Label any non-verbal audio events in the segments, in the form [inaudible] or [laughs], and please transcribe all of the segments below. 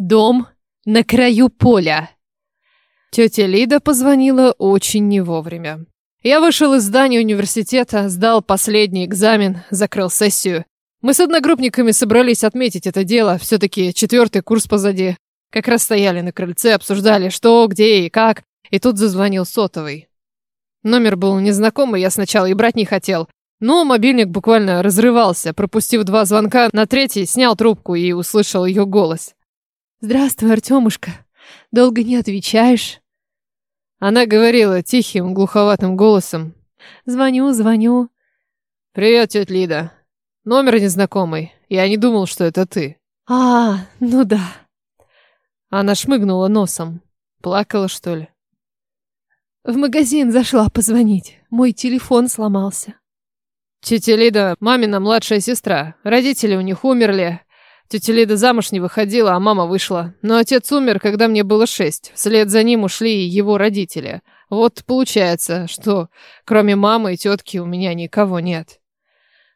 Дом на краю поля. Тетя Лида позвонила очень не вовремя. Я вышел из здания университета, сдал последний экзамен, закрыл сессию. Мы с одногруппниками собрались отметить это дело, все-таки четвертый курс позади. Как раз стояли на крыльце, обсуждали, что, где и как, и тут зазвонил сотовый. Номер был незнакомый, я сначала и брать не хотел. Но мобильник буквально разрывался. Пропустив два звонка, на третий снял трубку и услышал ее голос. «Здравствуй, Артемушка. Долго не отвечаешь?» Она говорила тихим, глуховатым голосом. «Звоню, звоню». «Привет, тетя Лида. Номер незнакомый. Я не думал, что это ты». «А, ну да». Она шмыгнула носом. Плакала, что ли? В магазин зашла позвонить. Мой телефон сломался. Тетя Лида – мамина младшая сестра. Родители у них умерли. Тетя Лида замуж не выходила, а мама вышла. Но отец умер, когда мне было шесть. Вслед за ним ушли его родители. Вот получается, что кроме мамы и тетки у меня никого нет.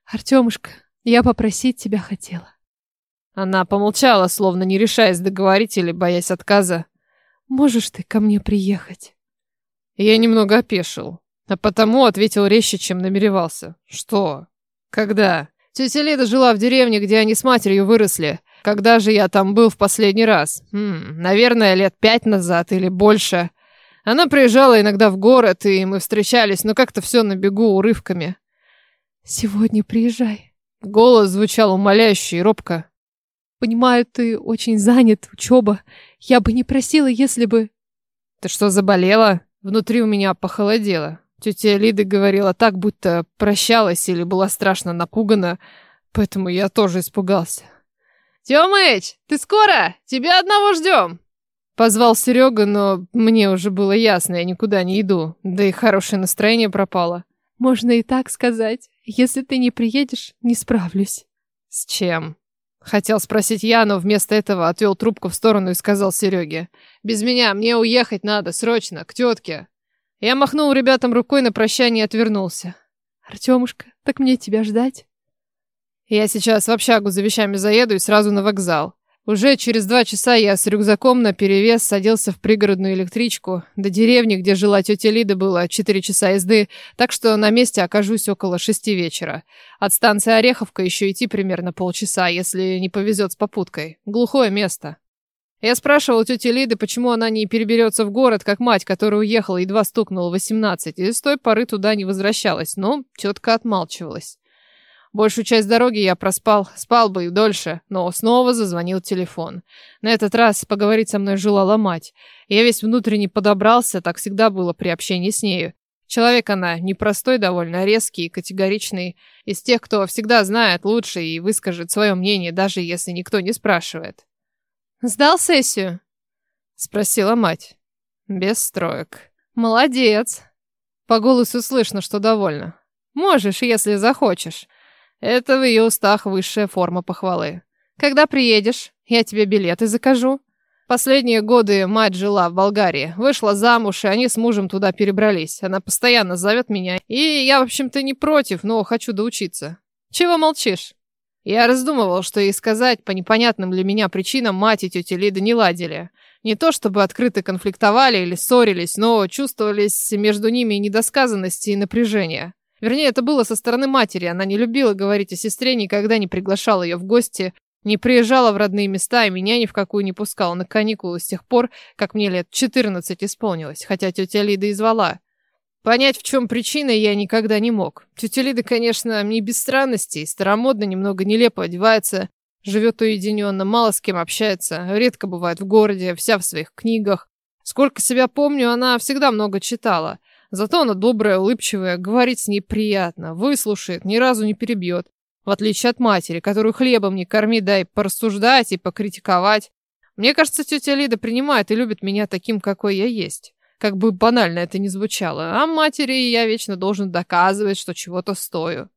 Артемушка, я попросить тебя хотела. Она помолчала, словно не решаясь договорить или боясь отказа. Можешь ты ко мне приехать? Я немного опешил, а потому ответил резче, чем намеревался. Что? Когда? Тетя Лида жила в деревне, где они с матерью выросли. Когда же я там был в последний раз? Хм, наверное, лет пять назад или больше. Она приезжала иногда в город, и мы встречались, но как-то все на бегу урывками. «Сегодня приезжай». Голос звучал умоляюще и робко. «Понимаю, ты очень занят, учеба. Я бы не просила, если бы...» «Ты что, заболела?» Внутри у меня похолодело. Тетя Лида говорила так, будто прощалась или была страшно напугана, поэтому я тоже испугался. «Тёмыч, ты скоро? Тебя одного ждем!» Позвал Серега, но мне уже было ясно, я никуда не иду, да и хорошее настроение пропало. «Можно и так сказать. Если ты не приедешь, не справлюсь». «С чем?» Хотел спросить я, но вместо этого отвел трубку в сторону и сказал Сереге. «Без меня, мне уехать надо, срочно, к тетке». Я махнул ребятам рукой на прощание и отвернулся. «Артемушка, так мне тебя ждать?» «Я сейчас в общагу за вещами заеду и сразу на вокзал. Уже через два часа я с рюкзаком на перевес садился в пригородную электричку. До деревни, где жила тетя Лида, было четыре часа езды, так что на месте окажусь около шести вечера. От станции Ореховка еще идти примерно полчаса, если не повезет с попуткой. Глухое место. Я спрашивал тети Лиды, почему она не переберется в город, как мать, которая уехала, едва стукнула 18, и с той поры туда не возвращалась, но тетка отмалчивалась. Большую часть дороги я проспал, спал бы и дольше, но снова зазвонил телефон. На этот раз поговорить со мной желала мать. Я весь внутренне подобрался, так всегда было при общении с нею. Человек она непростой, довольно резкий и категоричный, из тех, кто всегда знает лучше и выскажет свое мнение, даже если никто не спрашивает. «Сдал сессию?» — спросила мать. Без строек. «Молодец!» По голосу слышно, что довольна. «Можешь, если захочешь. Это в ее устах высшая форма похвалы. Когда приедешь, я тебе билеты закажу. Последние годы мать жила в Болгарии, вышла замуж, и они с мужем туда перебрались. Она постоянно зовет меня, и я, в общем-то, не против, но хочу доучиться. Чего молчишь? Я раздумывал, что ей сказать, по непонятным для меня причинам мать и тетя Лида не ладили. Не то чтобы открыто конфликтовали или ссорились, но чувствовались между ними недосказанности и напряжение. Вернее, это было со стороны матери. Она не любила говорить о сестре, никогда не приглашала ее в гости, не приезжала в родные места и меня ни в какую не пускала на каникулы с тех пор, как мне лет 14 исполнилось, хотя тетя Лида и звала. Понять, в чем причина, я никогда не мог. Тетя Лида, конечно, не без странностей, старомодно, немного нелепо одевается, живет уединенно, мало с кем общается, редко бывает в городе, вся в своих книгах. Сколько себя помню, она всегда много читала. Зато она добрая, улыбчивая, говорить с ней приятно, выслушает, ни разу не перебьет. В отличие от матери, которую хлебом не корми, дай порассуждать и покритиковать. Мне кажется, тетя Лида принимает и любит меня таким, какой я есть. Как бы банально это ни звучало. А матери я вечно должен доказывать, что чего-то стою.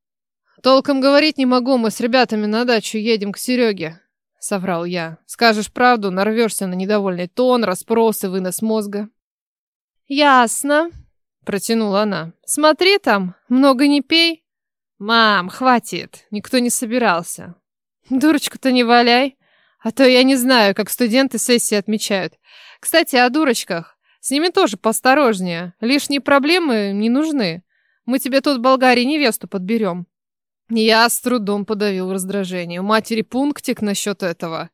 Толком говорить не могу, мы с ребятами на дачу едем к Сереге. Соврал я. Скажешь правду, нарвешься на недовольный тон, расспросы, вынос мозга. Ясно, Протянула она. Смотри там, много не пей. Мам, хватит. Никто не собирался. Дурочку-то не валяй. А то я не знаю, как студенты сессии отмечают. Кстати, о дурочках. С ними тоже посторожнее. Лишние проблемы не нужны. Мы тебе тут в Болгарии невесту подберем. Я с трудом подавил раздражение. У матери пунктик насчет этого.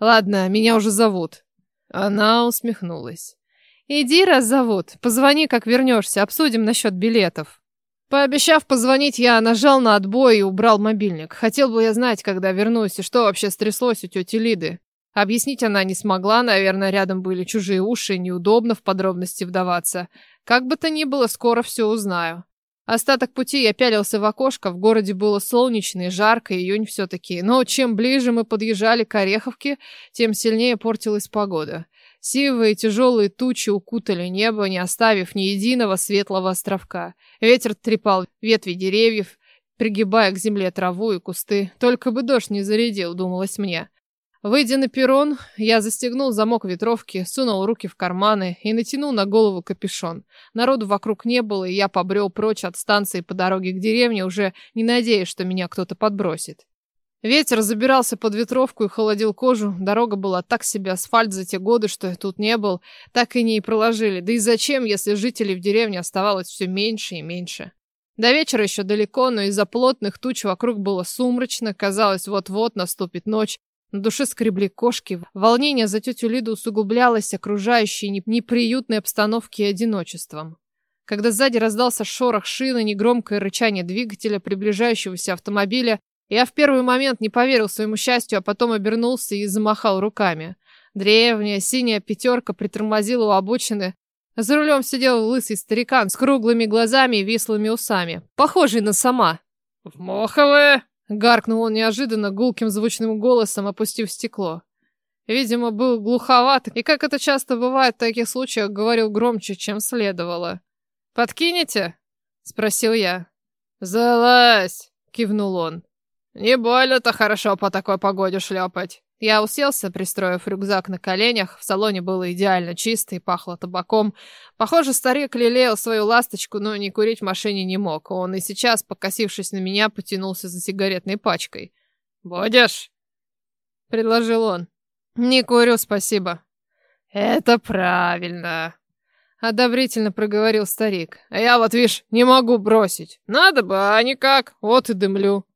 Ладно, меня уже зовут. Она усмехнулась. Иди, раз зовут. Позвони, как вернешься. Обсудим насчет билетов. Пообещав позвонить, я нажал на отбой и убрал мобильник. Хотел бы я знать, когда вернусь, и что вообще стряслось у тети Лиды. Объяснить она не смогла, наверное, рядом были чужие уши, неудобно в подробности вдаваться. Как бы то ни было, скоро все узнаю. Остаток пути я пялился в окошко, в городе было солнечно и жарко, июнь все-таки. Но чем ближе мы подъезжали к Ореховке, тем сильнее портилась погода. Сивые тяжелые тучи укутали небо, не оставив ни единого светлого островка. Ветер трепал ветви деревьев, пригибая к земле траву и кусты. Только бы дождь не зарядил, думалось мне. Выйдя на перрон, я застегнул замок ветровки, сунул руки в карманы и натянул на голову капюшон. Народу вокруг не было, и я побрел прочь от станции по дороге к деревне, уже не надеясь, что меня кто-то подбросит. Ветер забирался под ветровку и холодил кожу. Дорога была так себе асфальт за те годы, что я тут не был, так и не и проложили. Да и зачем, если жителей в деревне оставалось все меньше и меньше? До вечера еще далеко, но из-за плотных туч вокруг было сумрачно, казалось, вот-вот наступит ночь, на душе скребли кошки. Волнение за тетю Лиду усугублялось окружающей неприютной обстановки и одиночеством. Когда сзади раздался шорох шины, негромкое рычание двигателя приближающегося автомобиля, я в первый момент не поверил своему счастью, а потом обернулся и замахал руками. Древняя синяя пятерка притормозила у обочины. За рулем сидел лысый старикан с круглыми глазами и вислыми усами, похожий на сама. «В Моховое!» Гаркнул он неожиданно гулким звучным голосом, опустив стекло. Видимо, был глуховат, и, как это часто бывает в таких случаях, говорил громче, чем следовало. «Подкинете?» — спросил я. «Залазь!» — кивнул он. «Не больно-то хорошо по такой погоде шлепать». Я уселся, пристроив рюкзак на коленях. В салоне было идеально чисто и пахло табаком. Похоже, старик лелеял свою ласточку, но не курить в машине не мог. Он и сейчас, покосившись на меня, потянулся за сигаретной пачкой. «Будешь?» — предложил он. «Не курю, спасибо». «Это правильно», — одобрительно проговорил старик. «А я вот, видишь, не могу бросить. Надо бы, а никак. Вот и дымлю».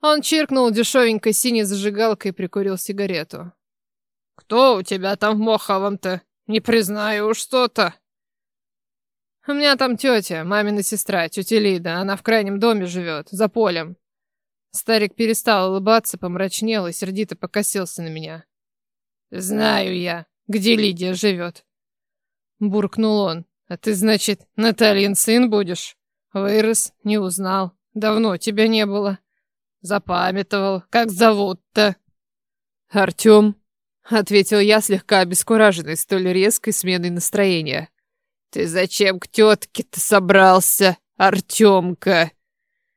Он чиркнул дешевенькой синей зажигалкой и прикурил сигарету. «Кто у тебя там в Моховом-то? Не признаю уж что-то». «У меня там тетя, мамина сестра, тетя Лида. Она в крайнем доме живет, за полем». Старик перестал улыбаться, помрачнел и сердито покосился на меня. «Знаю я, где Лидия живет». Буркнул он. «А ты, значит, Натальин сын будешь?» «Вырос, не узнал. Давно тебя не было». Запамятовал. Как зовут-то? Артем, ответил я, слегка обескураженный столь резкой сменой настроения. Ты зачем к тетке-то собрался, Артемка?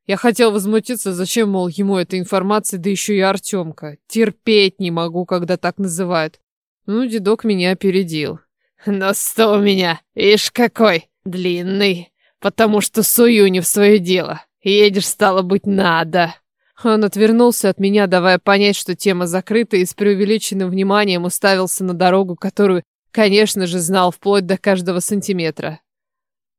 Я хотел возмутиться, зачем, мол, ему эта информация, да еще и Артемка. Терпеть не могу, когда так называют. Ну, дедок меня опередил. Нос-то у меня, ишь какой, длинный, потому что сую не в свое дело. Едешь, стало быть, надо. Он отвернулся от меня, давая понять, что тема закрыта, и с преувеличенным вниманием уставился на дорогу, которую, конечно же, знал вплоть до каждого сантиметра.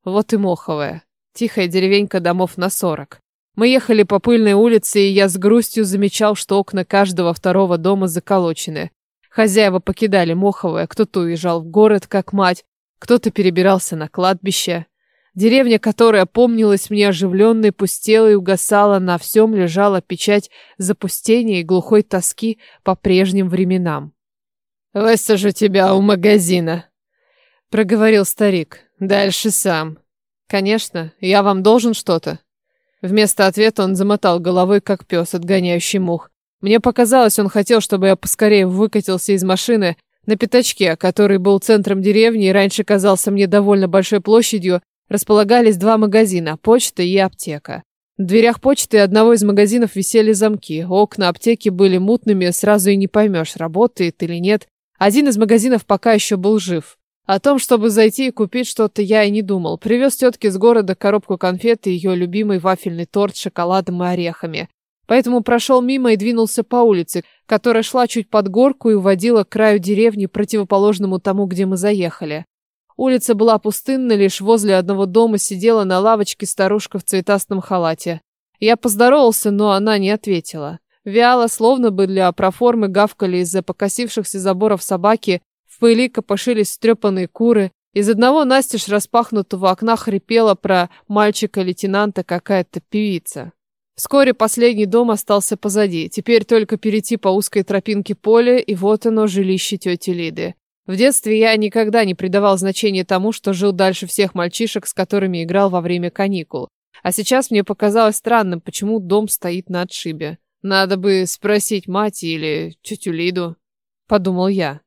Вот и Моховая. Тихая деревенька домов на сорок. Мы ехали по пыльной улице, и я с грустью замечал, что окна каждого второго дома заколочены. Хозяева покидали Моховое, кто-то уезжал в город, как мать, кто-то перебирался на кладбище. Деревня, которая помнилась мне оживленной, пустела и угасала, на всем лежала печать запустения и глухой тоски по прежним временам. «Высажу тебя у магазина», — проговорил старик. «Дальше сам». «Конечно, я вам должен что-то». Вместо ответа он замотал головой, как пес, отгоняющий мух. Мне показалось, он хотел, чтобы я поскорее выкатился из машины на пятачке, который был центром деревни и раньше казался мне довольно большой площадью, располагались два магазина – почта и аптека. В дверях почты одного из магазинов висели замки. Окна аптеки были мутными, сразу и не поймешь, работает или нет. Один из магазинов пока еще был жив. О том, чтобы зайти и купить что-то, я и не думал. Привез тетке с города коробку конфет и ее любимый вафельный торт с шоколадом и орехами. Поэтому прошел мимо и двинулся по улице, которая шла чуть под горку и уводила к краю деревни, противоположному тому, где мы заехали. Улица была пустынна, лишь возле одного дома сидела на лавочке старушка в цветастом халате. Я поздоровался, но она не ответила. Вяло, словно бы для проформы гавкали из-за покосившихся заборов собаки, в пыли копошились стрепанные куры, из одного настежь распахнутого окна хрипела про мальчика-лейтенанта какая-то певица. Вскоре последний дом остался позади, теперь только перейти по узкой тропинке поля, и вот оно, жилище тети Лиды. В детстве я никогда не придавал значения тому, что жил дальше всех мальчишек, с которыми играл во время каникул. А сейчас мне показалось странным, почему дом стоит на отшибе. Надо бы спросить мать или тетю Лиду, подумал я.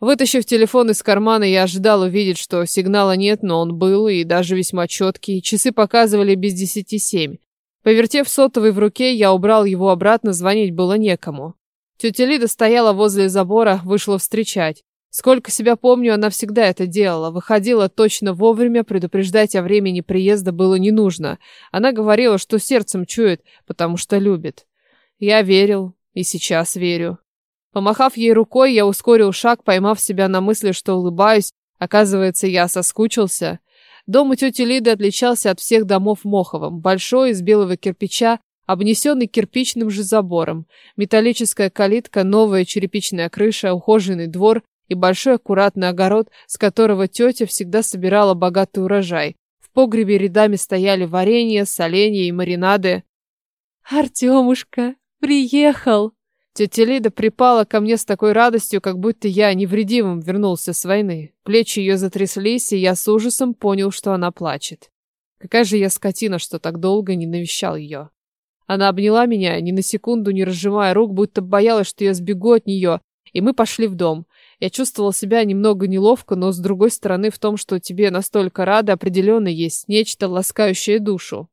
Вытащив телефон из кармана, я ожидал увидеть, что сигнала нет, но он был, и даже весьма четкий. Часы показывали без десяти семь. Повертев сотовый в руке, я убрал его обратно, звонить было некому. Тетя Лида стояла возле забора, вышла встречать. Сколько себя помню, она всегда это делала. Выходила точно вовремя, предупреждать о времени приезда было не нужно. Она говорила, что сердцем чует, потому что любит. Я верил и сейчас верю. Помахав ей рукой, я ускорил шаг, поймав себя на мысли, что улыбаюсь. Оказывается, я соскучился. Дом у тети Лиды отличался от всех домов Моховым. Большой, из белого кирпича, обнесенный кирпичным же забором. Металлическая калитка, новая черепичная крыша, ухоженный двор и большой аккуратный огород, с которого тетя всегда собирала богатый урожай. В погребе рядами стояли варенье, соленья и маринады. «Артемушка, приехал!» Тетя Лида припала ко мне с такой радостью, как будто я невредимым вернулся с войны. Плечи ее затряслись, и я с ужасом понял, что она плачет. Какая же я скотина, что так долго не навещал ее. Она обняла меня, ни на секунду не разжимая рук, будто боялась, что я сбегу от нее, и мы пошли в дом. Я чувствовал себя немного неловко, но с другой стороны в том, что тебе настолько рады, определенно есть нечто ласкающее душу.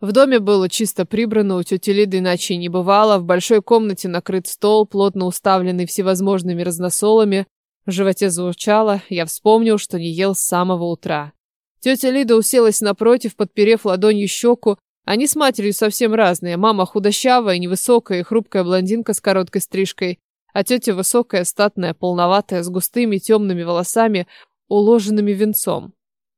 В доме было чисто прибрано, у тети Лиды иначе не бывало. В большой комнате накрыт стол, плотно уставленный всевозможными разносолами. В животе заурчало, я вспомнил, что не ел с самого утра. Тетя Лида уселась напротив, подперев ладонью щеку. Они с матерью совсем разные. Мама худощавая, невысокая и хрупкая блондинка с короткой стрижкой а тетя высокая, статная, полноватая, с густыми темными волосами, уложенными венцом.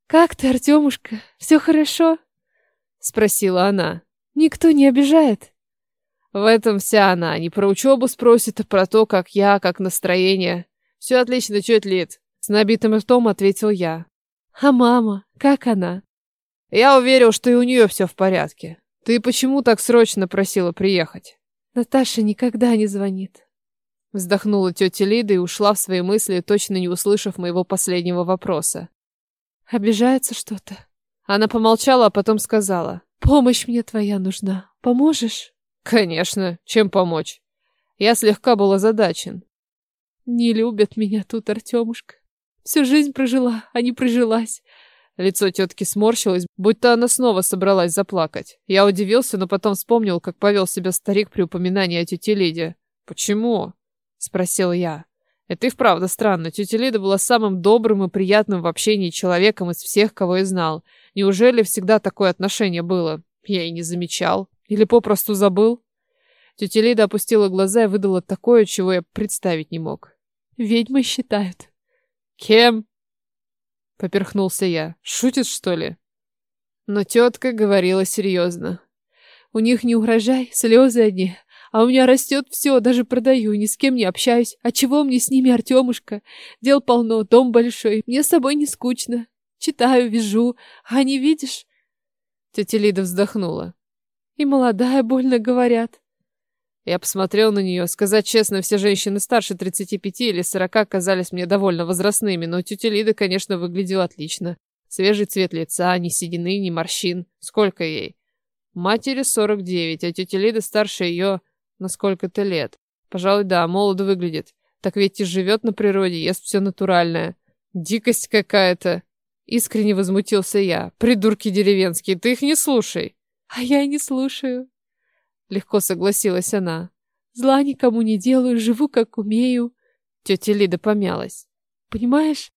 «Как ты, Артемушка? Все хорошо?» — спросила она. «Никто не обижает?» В этом вся она. Не про учебу спросит, а про то, как я, как настроение. Все отлично, чуть лет. С набитым ртом ответил я. А мама, как она? Я уверил, что и у нее все в порядке. Ты почему так срочно просила приехать? Наташа никогда не звонит. Вздохнула тетя Лида и ушла в свои мысли, точно не услышав моего последнего вопроса. Обижается что-то. Она помолчала, а потом сказала. Помощь мне твоя нужна. Поможешь? Конечно. Чем помочь? Я слегка был озадачен. Не любят меня тут, Артемушка. Всю жизнь прожила, а не прижилась. Лицо тетки сморщилось, будто она снова собралась заплакать. Я удивился, но потом вспомнил, как повел себя старик при упоминании о тете Лиде. Почему? Спросил я. Это и вправду странно. Тетя Лида была самым добрым и приятным в общении человеком из всех, кого я знал. Неужели всегда такое отношение было? Я и не замечал. Или попросту забыл? Тетя Лида опустила глаза и выдала такое, чего я представить не мог. Ведьмы считают. Кем? Поперхнулся я. Шутит, что ли? Но тетка говорила серьезно. У них не угрожай, слезы одни. А у меня растет все, даже продаю, ни с кем не общаюсь. А чего мне с ними, Артемушка? Дел полно, дом большой, мне с собой не скучно. Читаю, вяжу, а не видишь? Тетя Лида вздохнула. И молодая, больно говорят. Я посмотрел на нее. Сказать честно, все женщины старше 35 или 40 казались мне довольно возрастными, но тетя Лида, конечно, выглядела отлично. Свежий цвет лица, ни седины, ни морщин. Сколько ей? Матери 49, а тетя Лида старше ее на сколько-то лет. Пожалуй, да, молодо выглядит. Так ведь и живет на природе, ест все натуральное. Дикость какая-то. Искренне возмутился я. Придурки деревенские, ты их не слушай. А я и не слушаю. Легко согласилась она. Зла никому не делаю, живу как умею. Тетя Лида помялась. Понимаешь,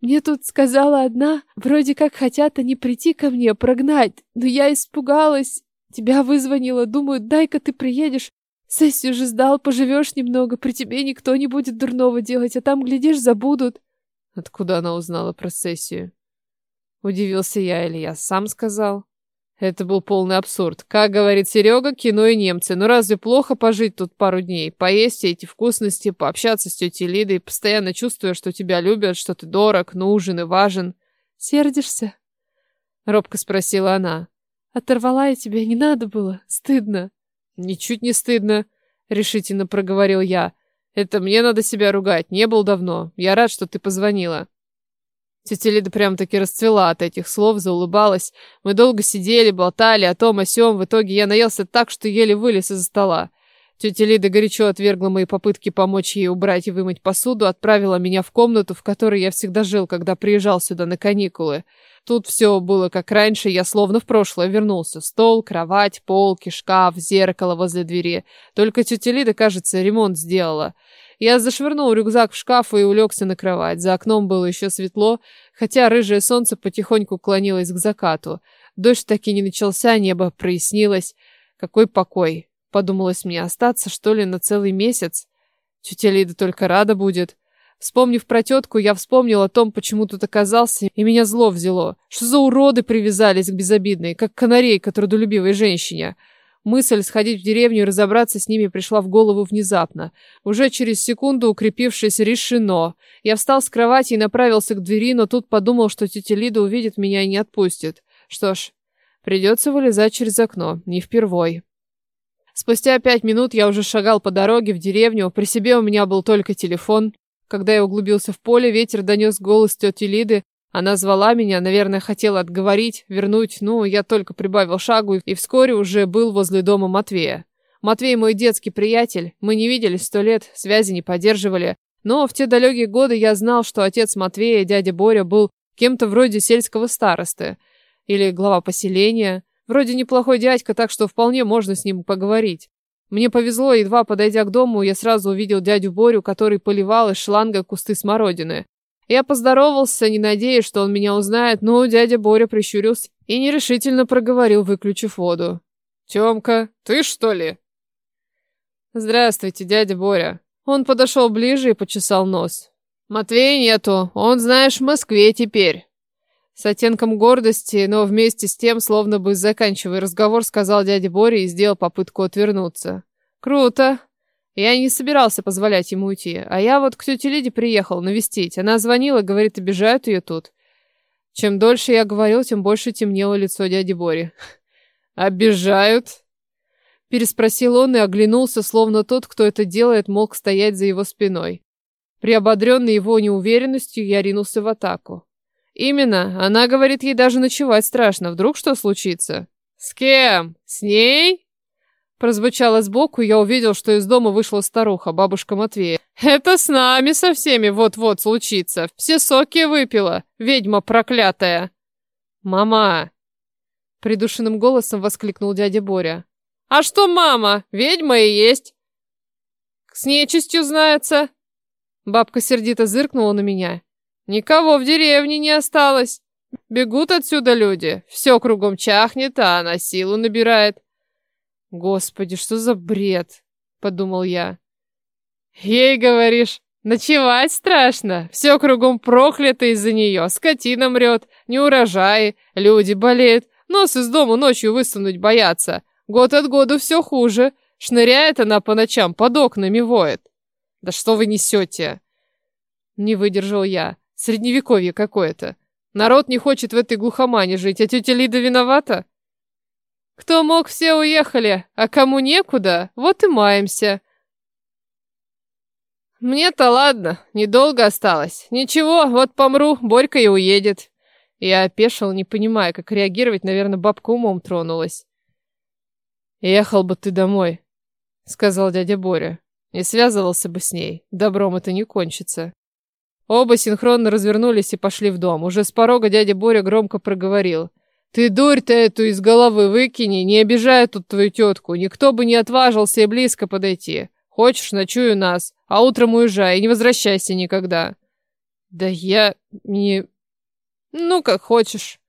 мне тут сказала одна, вроде как хотят они прийти ко мне, прогнать, но я испугалась Тебя вызвонила, думаю, дай-ка ты приедешь. Сессию же сдал, поживешь немного, при тебе никто не будет дурного делать, а там, глядишь, забудут. Откуда она узнала про сессию? Удивился я, или я сам сказал? Это был полный абсурд. Как говорит Серега, кино и немцы. Ну разве плохо пожить тут пару дней? Поесть эти вкусности, пообщаться с тетей Лидой, постоянно чувствуя, что тебя любят, что ты дорог, нужен и важен. Сердишься? Робко спросила она. Оторвала я тебя, не надо было. Стыдно. Ничуть не стыдно, решительно проговорил я. Это мне надо себя ругать, не был давно. Я рад, что ты позвонила. Тетя Лида прям-таки расцвела от этих слов, заулыбалась. Мы долго сидели, болтали о том, о сём. В итоге я наелся так, что еле вылез из-за стола. Тетя Лида горячо отвергла мои попытки помочь ей убрать и вымыть посуду, отправила меня в комнату, в которой я всегда жил, когда приезжал сюда на каникулы. Тут все было как раньше, я словно в прошлое вернулся. Стол, кровать, полки, шкаф, зеркало возле двери. Только тетя Лида, кажется, ремонт сделала. Я зашвырнул рюкзак в шкаф и улегся на кровать. За окном было еще светло, хотя рыжее солнце потихоньку клонилось к закату. Дождь так и не начался, небо прояснилось. Какой покой, подумалось мне, остаться, что ли, на целый месяц? Тетя Лида только рада будет. Вспомнив про тетку, я вспомнил о том, почему тут оказался, и меня зло взяло. Что за уроды привязались к безобидной, как канарейка трудолюбивой женщине? Мысль сходить в деревню и разобраться с ними пришла в голову внезапно. Уже через секунду, укрепившись, решено. Я встал с кровати и направился к двери, но тут подумал, что тетя Лида увидит меня и не отпустит. Что ж, придется вылезать через окно, не впервой. Спустя пять минут я уже шагал по дороге в деревню, при себе у меня был только телефон. Когда я углубился в поле, ветер донес голос тети Лиды, она звала меня, наверное, хотела отговорить, вернуть, ну, я только прибавил шагу и вскоре уже был возле дома Матвея. Матвей мой детский приятель, мы не виделись сто лет, связи не поддерживали, но в те далекие годы я знал, что отец Матвея, дядя Боря, был кем-то вроде сельского старосты или глава поселения, вроде неплохой дядька, так что вполне можно с ним поговорить. Мне повезло, едва подойдя к дому, я сразу увидел дядю Борю, который поливал из шланга кусты смородины. Я поздоровался, не надеясь, что он меня узнает, но дядя Боря прищурился и нерешительно проговорил, выключив воду. «Тёмка, ты что ли?» «Здравствуйте, дядя Боря». Он подошел ближе и почесал нос. «Матвея нету, он, знаешь, в Москве теперь». С оттенком гордости, но вместе с тем, словно бы заканчивая разговор, сказал дядя Боря и сделал попытку отвернуться. «Круто. Я не собирался позволять ему уйти, а я вот к тете Лиде приехал навестить. Она звонила, говорит, обижают ее тут. Чем дольше я говорил, тем больше темнело лицо дяди Бори. [laughs] «Обижают?» Переспросил он и оглянулся, словно тот, кто это делает, мог стоять за его спиной. Приободренный его неуверенностью, я ринулся в атаку. «Именно. Она говорит, ей даже ночевать страшно. Вдруг что случится?» «С кем? С ней?» Прозвучало сбоку, я увидел, что из дома вышла старуха, бабушка Матвея. «Это с нами со всеми вот-вот случится. Все соки выпила, ведьма проклятая!» «Мама!» Придушенным голосом воскликнул дядя Боря. «А что мама? Ведьма и есть!» «С нечистью знается!» Бабка сердито зыркнула на меня. «Никого в деревне не осталось. Бегут отсюда люди. Все кругом чахнет, а она силу набирает. Господи, что за бред? Подумал я. Ей говоришь, ночевать страшно. Все кругом проклято из-за нее. Скотина мрет, неурожаи, люди болеют. Нос из дома ночью высунуть боятся. Год от года все хуже. Шныряет она по ночам, под окнами воет. Да что вы несете? Не выдержал я. Средневековье какое-то. Народ не хочет в этой глухомане жить, а тетя Лида виновата? Кто мог, все уехали, а кому некуда, вот и маемся. Мне-то ладно, недолго осталось. Ничего, вот помру, Борька и уедет. Я опешил, не понимая, как реагировать, наверное, бабка умом тронулась. «Ехал бы ты домой», — сказал дядя Боря. «Не связывался бы с ней, добром это не кончится». Оба синхронно развернулись и пошли в дом. Уже с порога дядя Боря громко проговорил. Ты дурь-то эту из головы выкини, не обижай тут твою тетку. Никто бы не отважился и близко подойти. Хочешь, ночуй у нас, а утром уезжай и не возвращайся никогда. Да я не... Ну, как хочешь.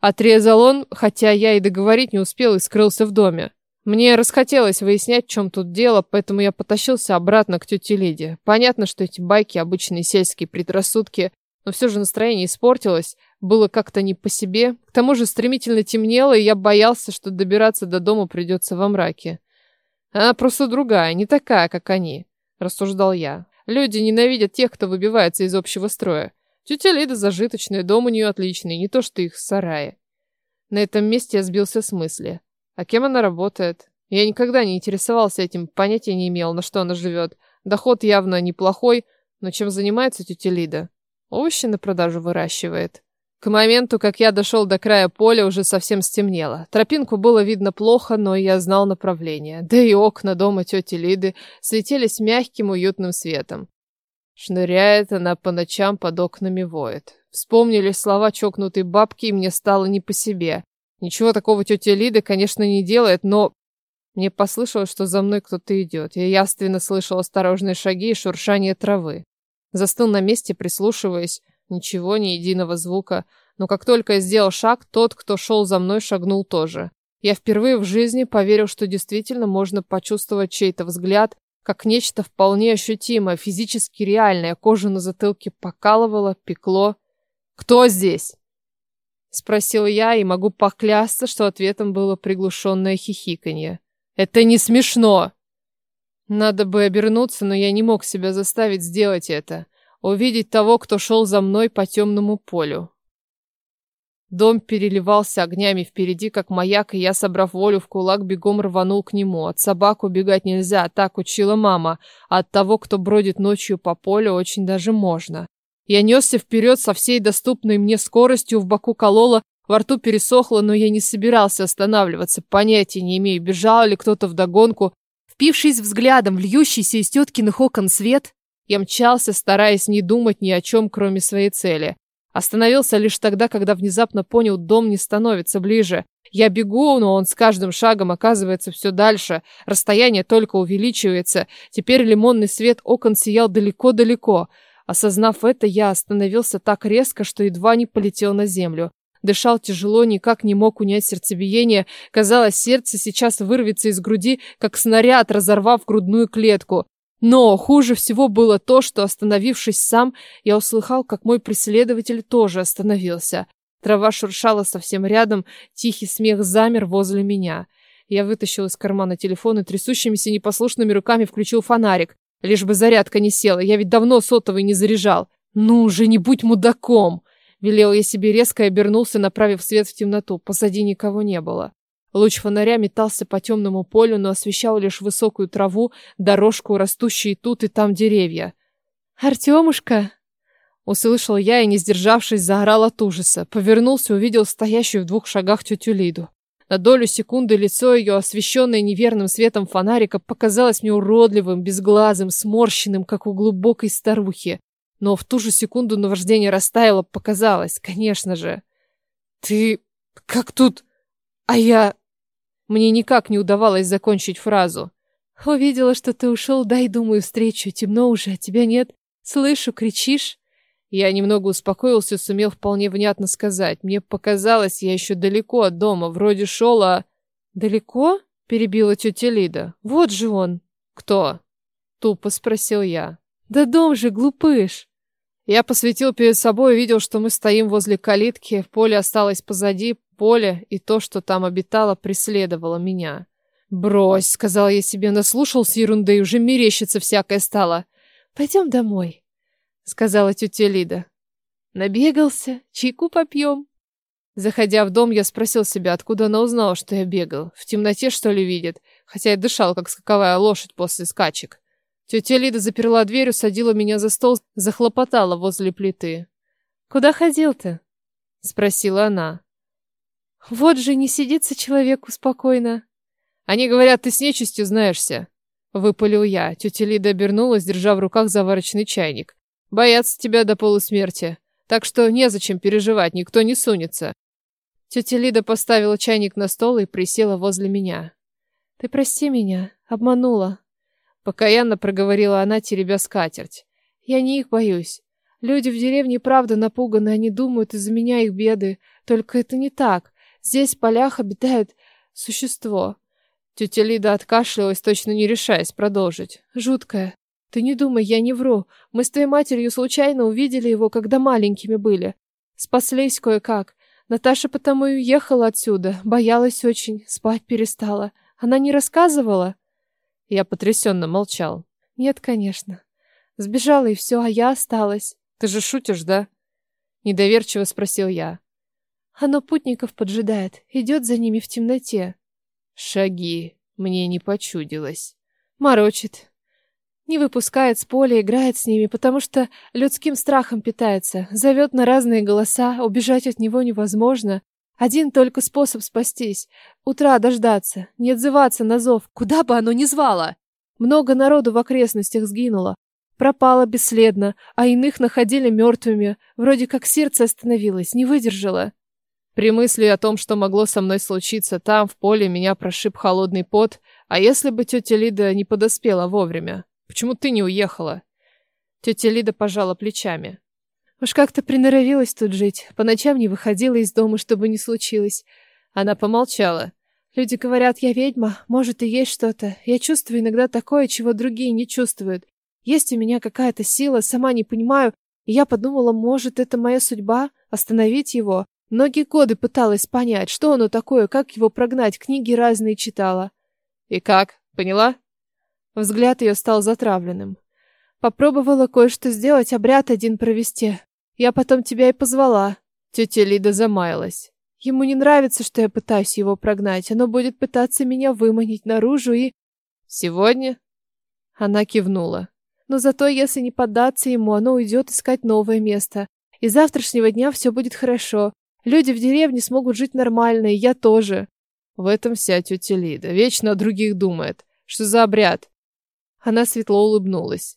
Отрезал он, хотя я и договорить не успел и скрылся в доме. Мне расхотелось выяснять, в чем тут дело, поэтому я потащился обратно к тете Лиде. Понятно, что эти байки обычные сельские предрассудки, но все же настроение испортилось, было как-то не по себе. К тому же стремительно темнело, и я боялся, что добираться до дома придется во мраке. Она просто другая, не такая, как они, рассуждал я. Люди ненавидят тех, кто выбивается из общего строя. Тетя Лида зажиточная, дом у нее отличный, не то что их сарае. На этом месте я сбился с мысли. А кем она работает? Я никогда не интересовался этим, понятия не имел, на что она живет. Доход явно неплохой, но чем занимается тетя Лида? Овощи на продажу выращивает. К моменту, как я дошел до края поля, уже совсем стемнело. Тропинку было видно плохо, но я знал направление. Да и окна дома тети Лиды светились мягким уютным светом. Шныряет она по ночам под окнами воет. Вспомнили слова чокнутой бабки, и мне стало не по себе. Ничего такого тетя Лида, конечно, не делает, но... Мне послышалось, что за мной кто-то идет. Я явственно слышал осторожные шаги и шуршание травы. Застыл на месте, прислушиваясь. Ничего, ни единого звука. Но как только я сделал шаг, тот, кто шел за мной, шагнул тоже. Я впервые в жизни поверил, что действительно можно почувствовать чей-то взгляд, как нечто вполне ощутимое, физически реальное. Кожу на затылке покалывало, пекло. «Кто здесь?» Спросил я, и могу поклясться, что ответом было приглушенное хихиканье. «Это не смешно!» Надо бы обернуться, но я не мог себя заставить сделать это. Увидеть того, кто шел за мной по темному полю. Дом переливался огнями впереди, как маяк, и я, собрав волю в кулак, бегом рванул к нему. От собак убегать нельзя, так учила мама. А от того, кто бродит ночью по полю, очень даже можно. Я несся вперед со всей доступной мне скоростью, в боку колола, во рту пересохло, но я не собирался останавливаться, понятия не имею, бежал ли кто-то вдогонку. Впившись взглядом льющийся из теткиных окон свет, я мчался, стараясь не думать ни о чем, кроме своей цели. Остановился лишь тогда, когда внезапно понял, дом не становится ближе. Я бегу, но он с каждым шагом оказывается все дальше. Расстояние только увеличивается. Теперь лимонный свет окон сиял далеко-далеко. Осознав это, я остановился так резко, что едва не полетел на землю. Дышал тяжело, никак не мог унять сердцебиение. Казалось, сердце сейчас вырвется из груди, как снаряд, разорвав грудную клетку. Но хуже всего было то, что, остановившись сам, я услыхал, как мой преследователь тоже остановился. Трава шуршала совсем рядом, тихий смех замер возле меня. Я вытащил из кармана телефон и трясущимися непослушными руками включил фонарик. Лишь бы зарядка не села, я ведь давно сотовый не заряжал. «Ну же, не будь мудаком!» Велел я себе резко и обернулся, направив свет в темноту. Позади никого не было. Луч фонаря метался по темному полю, но освещал лишь высокую траву, дорожку, растущие тут и там деревья. «Артемушка!» Услышал я и, не сдержавшись, заорал от ужаса. Повернулся, увидел стоящую в двух шагах тетю Лиду. На долю секунды лицо ее, освещенное неверным светом фонарика, показалось мне уродливым, безглазым, сморщенным, как у глубокой старухи. Но в ту же секунду наваждение растаяло, показалось, конечно же. «Ты... как тут... а я...» Мне никак не удавалось закончить фразу. «Увидела, что ты ушел, дай, думаю, встречу. Темно уже, а тебя нет. Слышу, кричишь». Я немного успокоился, сумел вполне внятно сказать. Мне показалось, я еще далеко от дома, вроде шел, а... «Далеко?» — перебила тетя Лида. «Вот же он!» «Кто?» — тупо спросил я. «Да дом же, глупыш!» Я посветил перед собой и видел, что мы стоим возле калитки, поле осталось позади, поле и то, что там обитало, преследовало меня. «Брось», — сказал я себе, наслушался ерунды, и уже мерещится всякое стало. «Пойдем домой», — сказала тетя Лида. «Набегался, чайку попьем». Заходя в дом, я спросил себя, откуда она узнала, что я бегал. В темноте, что ли, видит? Хотя я дышал, как скаковая лошадь после скачек. Тетя Лида заперла дверь, усадила меня за стол, захлопотала возле плиты. «Куда ходил ты?» — спросила она. «Вот же не сидится человеку спокойно». «Они говорят, ты с нечистью знаешься», — выпалил я. Тетя Лида обернулась, держа в руках заварочный чайник. «Боятся тебя до полусмерти, так что незачем переживать, никто не сунется». Тетя Лида поставила чайник на стол и присела возле меня. «Ты прости меня, обманула», Покаянно проговорила она, теребя скатерть. Я не их боюсь. Люди в деревне правда напуганы, они думают, из-за меня их беды. Только это не так. Здесь в полях обитает существо. Тетя Лида откашлялась, точно не решаясь продолжить. Жуткое. Ты не думай, я не вру. Мы с твоей матерью случайно увидели его, когда маленькими были. Спаслись кое-как. Наташа потому и уехала отсюда. Боялась очень, спать перестала. Она не рассказывала? Я потрясенно молчал. Нет, конечно. Сбежала и все, а я осталась. Ты же шутишь, да? Недоверчиво спросил я. Оно путников поджидает, идет за ними в темноте. Шаги. Мне не почудилось. Морочит. Не выпускает с поля, играет с ними, потому что людским страхом питается. Зовет на разные голоса, убежать от него невозможно. Один только способ спастись. Утра дождаться, не отзываться на зов, куда бы оно ни звало. Много народу в окрестностях сгинуло. Пропало бесследно, а иных находили мертвыми. Вроде как сердце остановилось, не выдержало. При мысли о том, что могло со мной случиться там, в поле, меня прошиб холодный пот. А если бы тетя Лида не подоспела вовремя? Почему ты не уехала? Тетя Лида пожала плечами. Уж как-то приноровилась тут жить. По ночам не выходила из дома, чтобы не случилось. Она помолчала. Люди говорят, я ведьма, может и есть что-то. Я чувствую иногда такое, чего другие не чувствуют. Есть у меня какая-то сила, сама не понимаю. И я подумала, может, это моя судьба остановить его. Многие годы пыталась понять, что оно такое, как его прогнать, книги разные читала. И как? Поняла? Взгляд ее стал затравленным. Попробовала кое-что сделать, обряд один провести. Я потом тебя и позвала. Тетя Лида замаялась. Ему не нравится, что я пытаюсь его прогнать. Оно будет пытаться меня выманить наружу и... Сегодня? Она кивнула. Но зато, если не поддаться ему, оно уйдет искать новое место. И завтрашнего дня все будет хорошо. Люди в деревне смогут жить нормально, и я тоже. В этом вся тетя Лида. Вечно о других думает. Что за обряд? Она светло улыбнулась.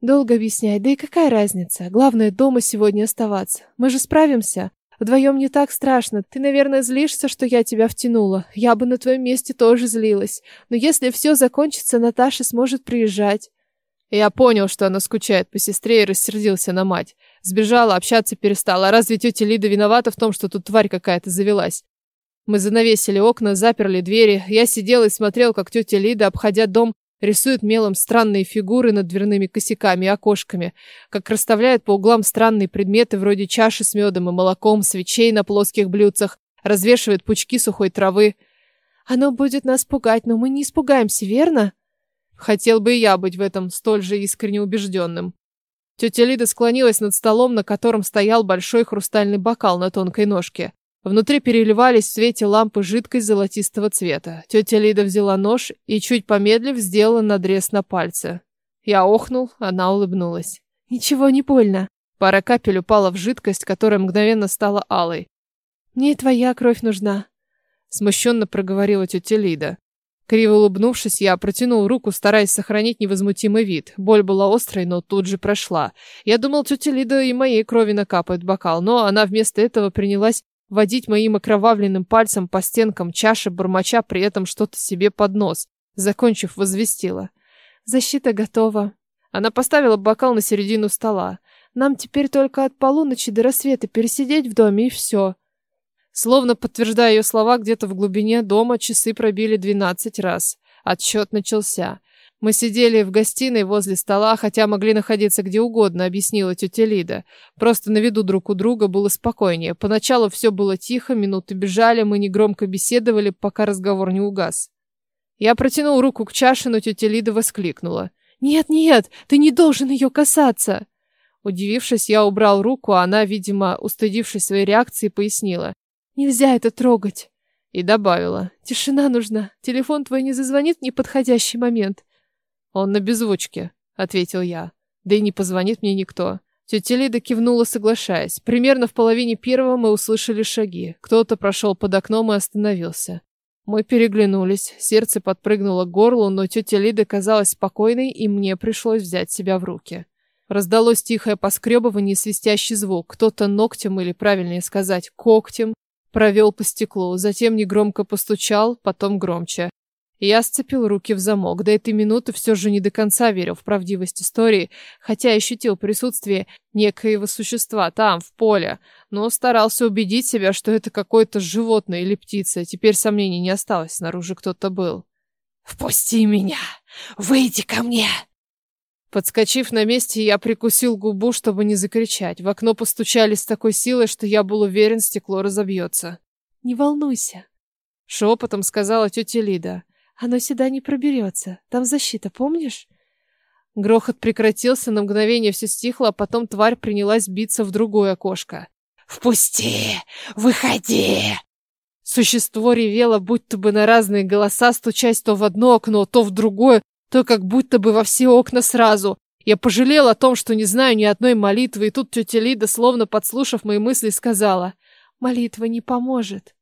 Долго объяснять, да и какая разница? Главное, дома сегодня оставаться. Мы же справимся. Вдвоем не так страшно. Ты, наверное, злишься, что я тебя втянула. Я бы на твоем месте тоже злилась. Но если все закончится, Наташа сможет приезжать. Я понял, что она скучает по сестре и рассердился на мать. Сбежала, общаться перестала. Разве тетя Лида виновата в том, что тут тварь какая-то завелась? Мы занавесили окна, заперли двери. Я сидел и смотрел, как тетя Лида, обходя дом, Рисует мелом странные фигуры над дверными косяками и окошками, как расставляет по углам странные предметы вроде чаши с медом и молоком, свечей на плоских блюдцах, развешивает пучки сухой травы. Оно будет нас пугать, но мы не испугаемся, верно? Хотел бы и я быть в этом столь же искренне убежденным. Тетя Лида склонилась над столом, на котором стоял большой хрустальный бокал на тонкой ножке. Внутри переливались в свете лампы жидкость золотистого цвета. Тетя Лида взяла нож и, чуть помедлив, сделала надрез на пальце. Я охнул, она улыбнулась. «Ничего не больно». Пара капель упала в жидкость, которая мгновенно стала алой. «Мне твоя кровь нужна», — смущенно проговорила тетя Лида. Криво улыбнувшись, я протянул руку, стараясь сохранить невозмутимый вид. Боль была острой, но тут же прошла. Я думал, тетя Лида и моей крови накапает бокал, но она вместо этого принялась водить моим окровавленным пальцем по стенкам чаши, бормоча при этом что-то себе под нос. Закончив, возвестила. «Защита готова». Она поставила бокал на середину стола. «Нам теперь только от полуночи до рассвета пересидеть в доме, и все». Словно подтверждая ее слова, где-то в глубине дома часы пробили двенадцать раз. Отсчет начался. Мы сидели в гостиной возле стола, хотя могли находиться где угодно, объяснила тетя Лида. Просто на виду друг у друга было спокойнее. Поначалу все было тихо, минуты бежали, мы негромко беседовали, пока разговор не угас. Я протянул руку к чаше, но тетя Лида воскликнула. «Нет, нет, ты не должен ее касаться!» Удивившись, я убрал руку, а она, видимо, устыдившись своей реакции, пояснила. «Нельзя это трогать!» И добавила. «Тишина нужна. Телефон твой не зазвонит в неподходящий момент». «Он на беззвучке», — ответил я. «Да и не позвонит мне никто». Тетя Лида кивнула, соглашаясь. Примерно в половине первого мы услышали шаги. Кто-то прошел под окном и остановился. Мы переглянулись, сердце подпрыгнуло к горлу, но тетя Лида казалась спокойной, и мне пришлось взять себя в руки. Раздалось тихое поскребывание и свистящий звук. Кто-то ногтем, или правильнее сказать, когтем, провел по стеклу, затем негромко постучал, потом громче. Я сцепил руки в замок. До этой минуты все же не до конца верил в правдивость истории, хотя ощутил присутствие некоего существа там, в поле, но старался убедить себя, что это какое-то животное или птица. Теперь сомнений не осталось, снаружи кто-то был. «Впусти меня! Выйди ко мне!» Подскочив на месте, я прикусил губу, чтобы не закричать. В окно постучали с такой силой, что я был уверен, стекло разобьется. «Не волнуйся», — шепотом сказала тетя Лида. «Оно сюда не проберется. Там защита, помнишь?» Грохот прекратился, на мгновение все стихло, а потом тварь принялась биться в другое окошко. «Впусти! Выходи!» Существо ревело, будто бы на разные голоса, стучась то в одно окно, то в другое, то как будто бы во все окна сразу. Я пожалел о том, что не знаю ни одной молитвы, и тут тетя Лида, словно подслушав мои мысли, сказала, «Молитва не поможет».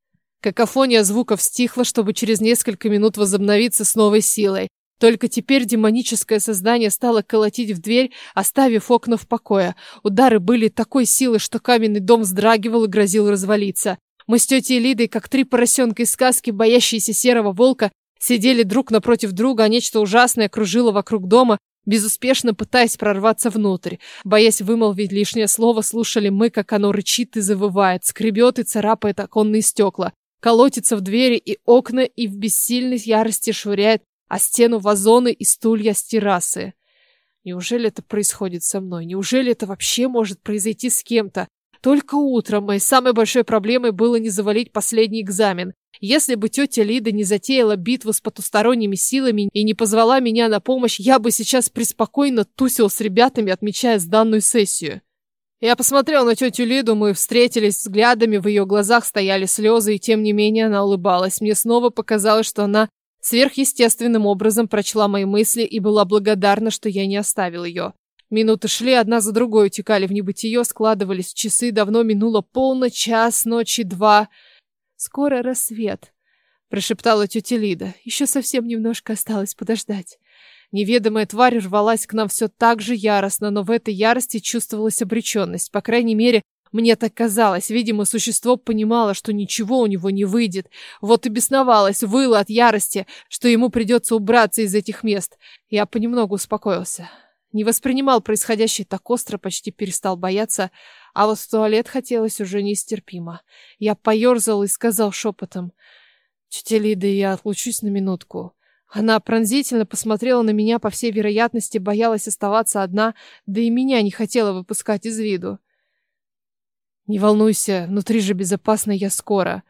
Какофония звуков стихла, чтобы через несколько минут возобновиться с новой силой. Только теперь демоническое создание стало колотить в дверь, оставив окна в покое. Удары были такой силы, что каменный дом вздрагивал и грозил развалиться. Мы с тетей Лидой, как три поросенка из сказки, боящиеся серого волка, Сидели друг напротив друга, а нечто ужасное кружило вокруг дома, безуспешно пытаясь прорваться внутрь. Боясь вымолвить лишнее слово, слушали мы, как оно рычит и завывает, скребет и царапает оконные стекла, колотится в двери и окна и в бессильной ярости швыряет а стену вазоны и стулья с террасы. Неужели это происходит со мной? Неужели это вообще может произойти с кем-то? Только утром моей самой большой проблемой было не завалить последний экзамен. Если бы тетя Лида не затеяла битву с потусторонними силами и не позвала меня на помощь, я бы сейчас преспокойно тусил с ребятами, отмечая сданную сессию. Я посмотрел на тетю Лиду, мы встретились взглядами, в ее глазах стояли слезы, и тем не менее она улыбалась. Мне снова показалось, что она сверхъестественным образом прочла мои мысли и была благодарна, что я не оставил ее. Минуты шли одна за другой, утекали в небытие, складывались в часы, давно минуло полночь, час, ночи, два... Скоро рассвет, прошептала тетя Лида. Еще совсем немножко осталось подождать. Неведомая тварь рвалась к нам все так же яростно, но в этой ярости чувствовалась обреченность. По крайней мере, мне так казалось. Видимо, существо понимало, что ничего у него не выйдет. Вот и бесновалось, выло от ярости, что ему придется убраться из этих мест. Я понемногу успокоился. Не воспринимал происходящее так остро, почти перестал бояться, а вот в туалет хотелось уже нестерпимо. Я поерзал и сказал шепотом, «Тетя Лида, я отлучусь на минутку». Она пронзительно посмотрела на меня, по всей вероятности, боялась оставаться одна, да и меня не хотела выпускать из виду. «Не волнуйся, внутри же безопасно, я скоро».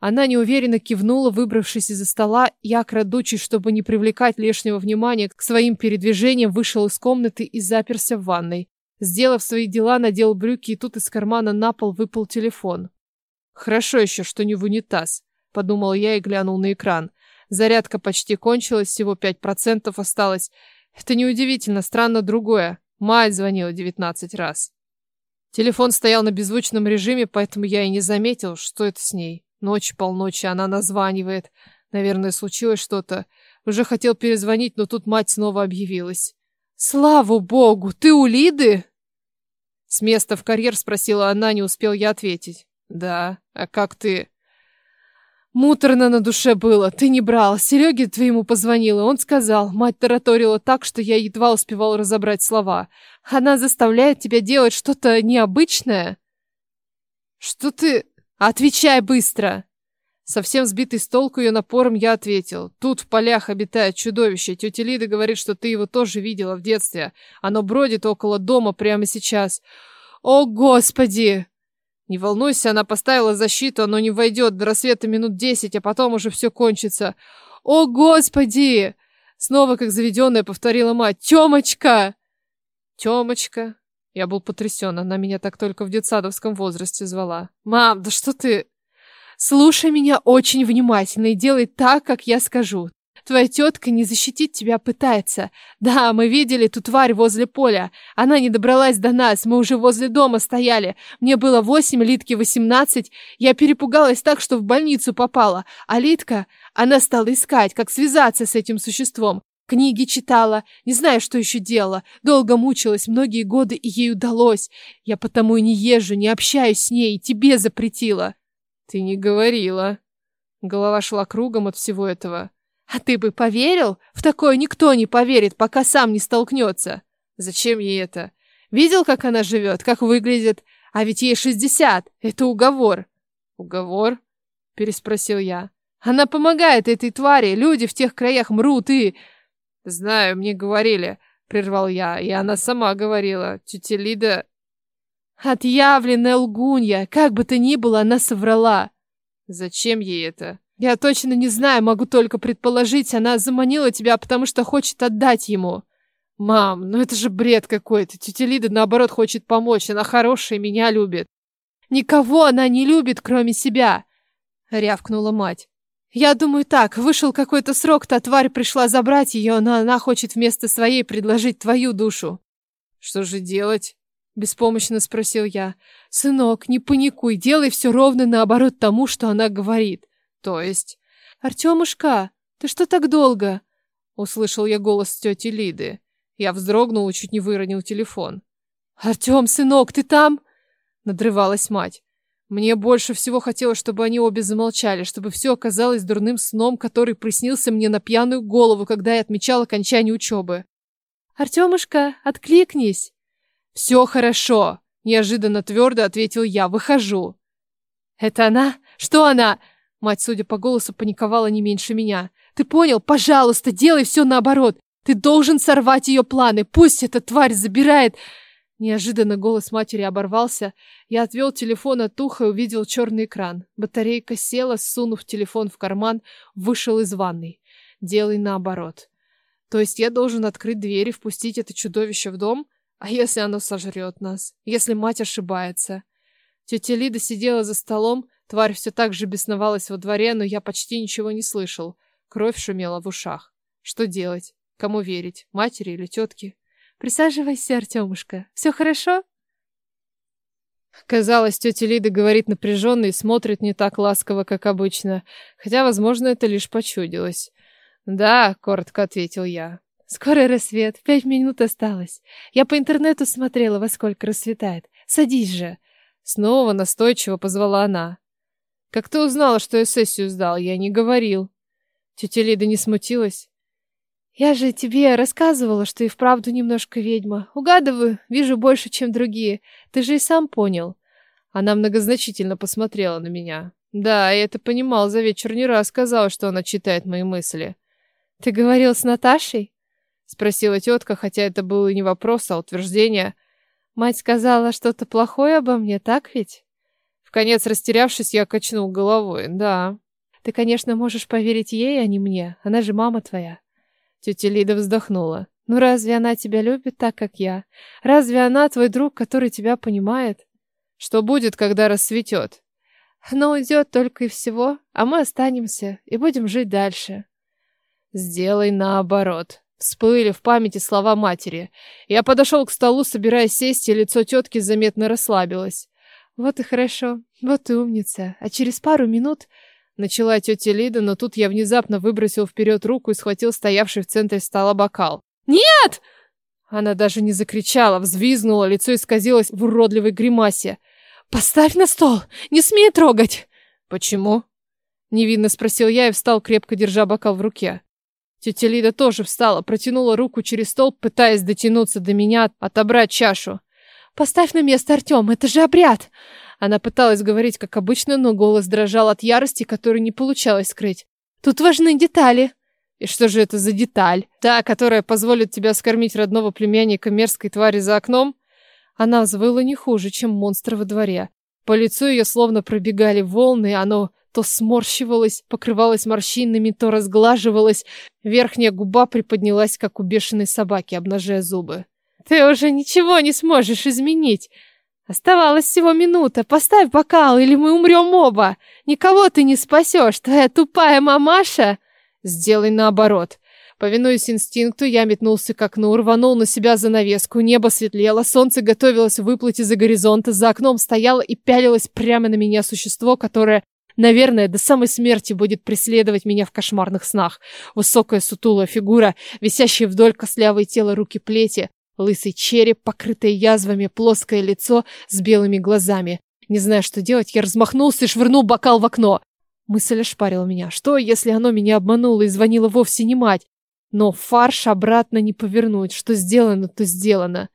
Она неуверенно кивнула, выбравшись из-за стола. Я, крадучись, чтобы не привлекать лишнего внимания к своим передвижениям, вышел из комнаты и заперся в ванной. Сделав свои дела, надел брюки, и тут из кармана на пол выпал телефон. «Хорошо еще, что не в унитаз», — подумал я и глянул на экран. Зарядка почти кончилась, всего пять процентов осталось. Это неудивительно, странно другое. Мать звонила девятнадцать раз. Телефон стоял на беззвучном режиме, поэтому я и не заметил, что это с ней. Ночь, полночи, она названивает. Наверное, случилось что-то. Уже хотел перезвонить, но тут мать снова объявилась. «Слава богу, ты у Лиды?» С места в карьер спросила она, не успел я ответить. «Да, а как ты?» Муторно на душе было. Ты не брал. Сереге твоему позвонила. Он сказал. Мать тараторила так, что я едва успевал разобрать слова. Она заставляет тебя делать что-то необычное? Что ты... «Отвечай быстро!» Совсем сбитый с толку ее напором, я ответил. «Тут в полях обитает чудовище. Тетя Лида говорит, что ты его тоже видела в детстве. Оно бродит около дома прямо сейчас. О, Господи!» «Не волнуйся, она поставила защиту, оно не войдет до рассвета минут десять, а потом уже все кончится. О, Господи!» Снова, как заведенная, повторила мать. «Темочка!» «Темочка!» Я был потрясен, она меня так только в детсадовском возрасте звала. «Мам, да что ты...» «Слушай меня очень внимательно и делай так, как я скажу. Твоя тетка не защитить тебя пытается. Да, мы видели ту тварь возле поля. Она не добралась до нас, мы уже возле дома стояли. Мне было восемь, Литке восемнадцать. Я перепугалась так, что в больницу попала. А Литка, она стала искать, как связаться с этим существом. Книги читала, не знаю, что еще делала. Долго мучилась, многие годы, и ей удалось. Я потому и не езжу, не общаюсь с ней, тебе запретила. Ты не говорила. Голова шла кругом от всего этого. А ты бы поверил? В такое никто не поверит, пока сам не столкнется. Зачем ей это? Видел, как она живет, как выглядит? А ведь ей шестьдесят. Это уговор. Уговор? Переспросил я. Она помогает этой твари. Люди в тех краях мрут и... Знаю, мне говорили, прервал я, и она сама говорила. Тетя Лида... Отъявленная лгунья. Как бы то ни было, она соврала. Зачем ей это? Я точно не знаю, могу только предположить. Она заманила тебя, потому что хочет отдать ему. Мам, ну это же бред какой-то. Тетя Лида, наоборот, хочет помочь. Она хорошая, меня любит. Никого она не любит, кроме себя, рявкнула мать. Я думаю так, вышел какой-то срок, та тварь пришла забрать ее, но она хочет вместо своей предложить твою душу. Что же делать? Беспомощно спросил я. Сынок, не паникуй, делай все ровно наоборот тому, что она говорит. То есть? Артемушка, ты что так долго? Услышал я голос тети Лиды. Я вздрогнул и чуть не выронил телефон. Артем, сынок, ты там? Надрывалась мать. Мне больше всего хотелось, чтобы они обе замолчали, чтобы все оказалось дурным сном, который приснился мне на пьяную голову, когда я отмечал окончание учебы. «Артемушка, откликнись!» «Все хорошо!» — неожиданно твердо ответил я. «Выхожу!» «Это она? Что она?» Мать, судя по голосу, паниковала не меньше меня. «Ты понял? Пожалуйста, делай все наоборот! Ты должен сорвать ее планы! Пусть эта тварь забирает...» Неожиданно голос матери оборвался. Я отвел телефон от уха и увидел черный экран. Батарейка села, сунув телефон в карман, вышел из ванной. Делай наоборот. То есть я должен открыть дверь и впустить это чудовище в дом? А если оно сожрет нас? Если мать ошибается? Тетя Лида сидела за столом, тварь все так же бесновалась во дворе, но я почти ничего не слышал. Кровь шумела в ушах. Что делать? Кому верить? Матери или тетке? Присаживайся, Артемушка. Все хорошо? Казалось, тетя Лида говорит напряженно и смотрит не так ласково, как обычно. Хотя, возможно, это лишь почудилось. «Да», — коротко ответил я. «Скоро рассвет. Пять минут осталось. Я по интернету смотрела, во сколько рассветает. Садись же». Снова настойчиво позвала она. «Как ты узнала, что я сессию сдал? Я не говорил». Тетя Лида не смутилась. Я же тебе рассказывала, что и вправду немножко ведьма. Угадываю, вижу больше, чем другие. Ты же и сам понял. Она многозначительно посмотрела на меня. Да, я это понимал, за вечер не раз сказала, что она читает мои мысли. Ты говорил с Наташей? Спросила тетка, хотя это был и не вопрос, а утверждение. Мать сказала что-то плохое обо мне, так ведь? В конец растерявшись, я качнул головой. Да. Ты, конечно, можешь поверить ей, а не мне. Она же мама твоя. Тетя Лида вздохнула. «Ну разве она тебя любит так, как я? Разве она твой друг, который тебя понимает?» «Что будет, когда рассветет?» «Она уйдет только и всего, а мы останемся и будем жить дальше». «Сделай наоборот», Всплыли в памяти слова матери. Я подошел к столу, собираясь сесть, и лицо тетки заметно расслабилось. «Вот и хорошо, вот и умница. А через пару минут Начала тетя Лида, но тут я внезапно выбросил вперед руку и схватил стоявший в центре стола бокал. «Нет!» Она даже не закричала, взвизгнула, лицо исказилось в уродливой гримасе. «Поставь на стол! Не смей трогать!» «Почему?» Невинно спросил я и встал, крепко держа бокал в руке. Тетя Лида тоже встала, протянула руку через стол, пытаясь дотянуться до меня, отобрать чашу. «Поставь на место, Артем, это же обряд!» Она пыталась говорить, как обычно, но голос дрожал от ярости, которую не получалось скрыть. «Тут важны детали!» «И что же это за деталь? Та, которая позволит тебе скормить родного племянника мерзкой твари за окном?» Она взвыла не хуже, чем монстр во дворе. По лицу ее словно пробегали волны, оно то сморщивалось, покрывалось морщинами, то разглаживалось. Верхняя губа приподнялась, как у бешеной собаки, обнажая зубы. «Ты уже ничего не сможешь изменить!» Оставалась всего минута. Поставь бокал, или мы умрем оба. Никого ты не спасешь, твоя тупая мамаша. Сделай наоборот. Повинуясь инстинкту, я метнулся к окну, рванул на себя занавеску. Небо светлело, солнце готовилось выплыть из-за горизонта. За окном стояло и пялилось прямо на меня существо, которое, наверное, до самой смерти будет преследовать меня в кошмарных снах. Высокая сутулая фигура, висящая вдоль костлявой тела руки плети, Лысый череп, покрытое язвами, плоское лицо с белыми глазами. Не зная, что делать, я размахнулся и швырнул бокал в окно. Мысль ошпарила меня. Что, если оно меня обмануло и звонила вовсе не мать? Но фарш обратно не повернуть. Что сделано, то сделано.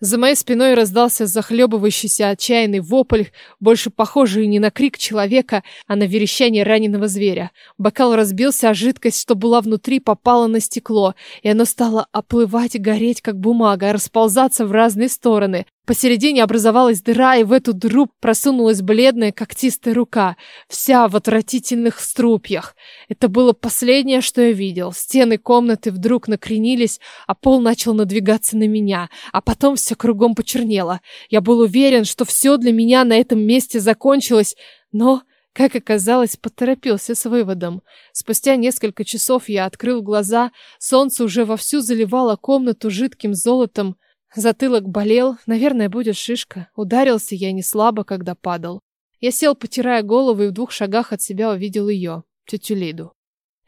За моей спиной раздался захлебывающийся отчаянный вопль, больше похожий не на крик человека, а на верещание раненого зверя. Бокал разбился, а жидкость, что была внутри, попала на стекло, и оно стало оплывать и гореть, как бумага, расползаться в разные стороны. Посередине образовалась дыра, и в эту дыру просунулась бледная когтистая рука, вся в отвратительных струпьях. Это было последнее, что я видел. Стены комнаты вдруг накренились, а пол начал надвигаться на меня, а потом все кругом почернело. Я был уверен, что все для меня на этом месте закончилось, но... Как оказалось, поторопился с выводом. Спустя несколько часов я открыл глаза, солнце уже вовсю заливало комнату жидким золотом, Затылок болел, наверное, будет шишка. Ударился я не слабо, когда падал. Я сел, потирая голову, и в двух шагах от себя увидел ее, тетю Лиду.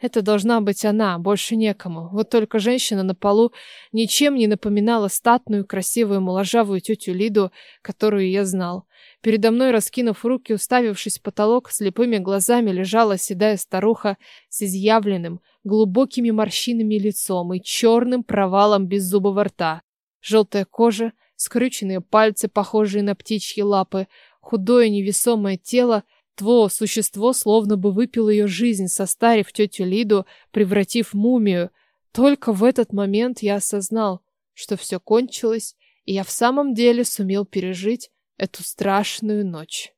Это должна быть она, больше некому. Вот только женщина на полу ничем не напоминала статную, красивую, моложавую тетю Лиду, которую я знал. Передо мной, раскинув руки, уставившись в потолок, слепыми глазами лежала седая старуха с изъявленным, глубокими морщинами лицом и черным провалом беззубого рта. Желтая кожа, скрюченные пальцы, похожие на птичьи лапы, худое невесомое тело, Тво существо словно бы выпило ее жизнь, состарив тетю Лиду, превратив в мумию. Только в этот момент я осознал, что все кончилось, и я в самом деле сумел пережить эту страшную ночь.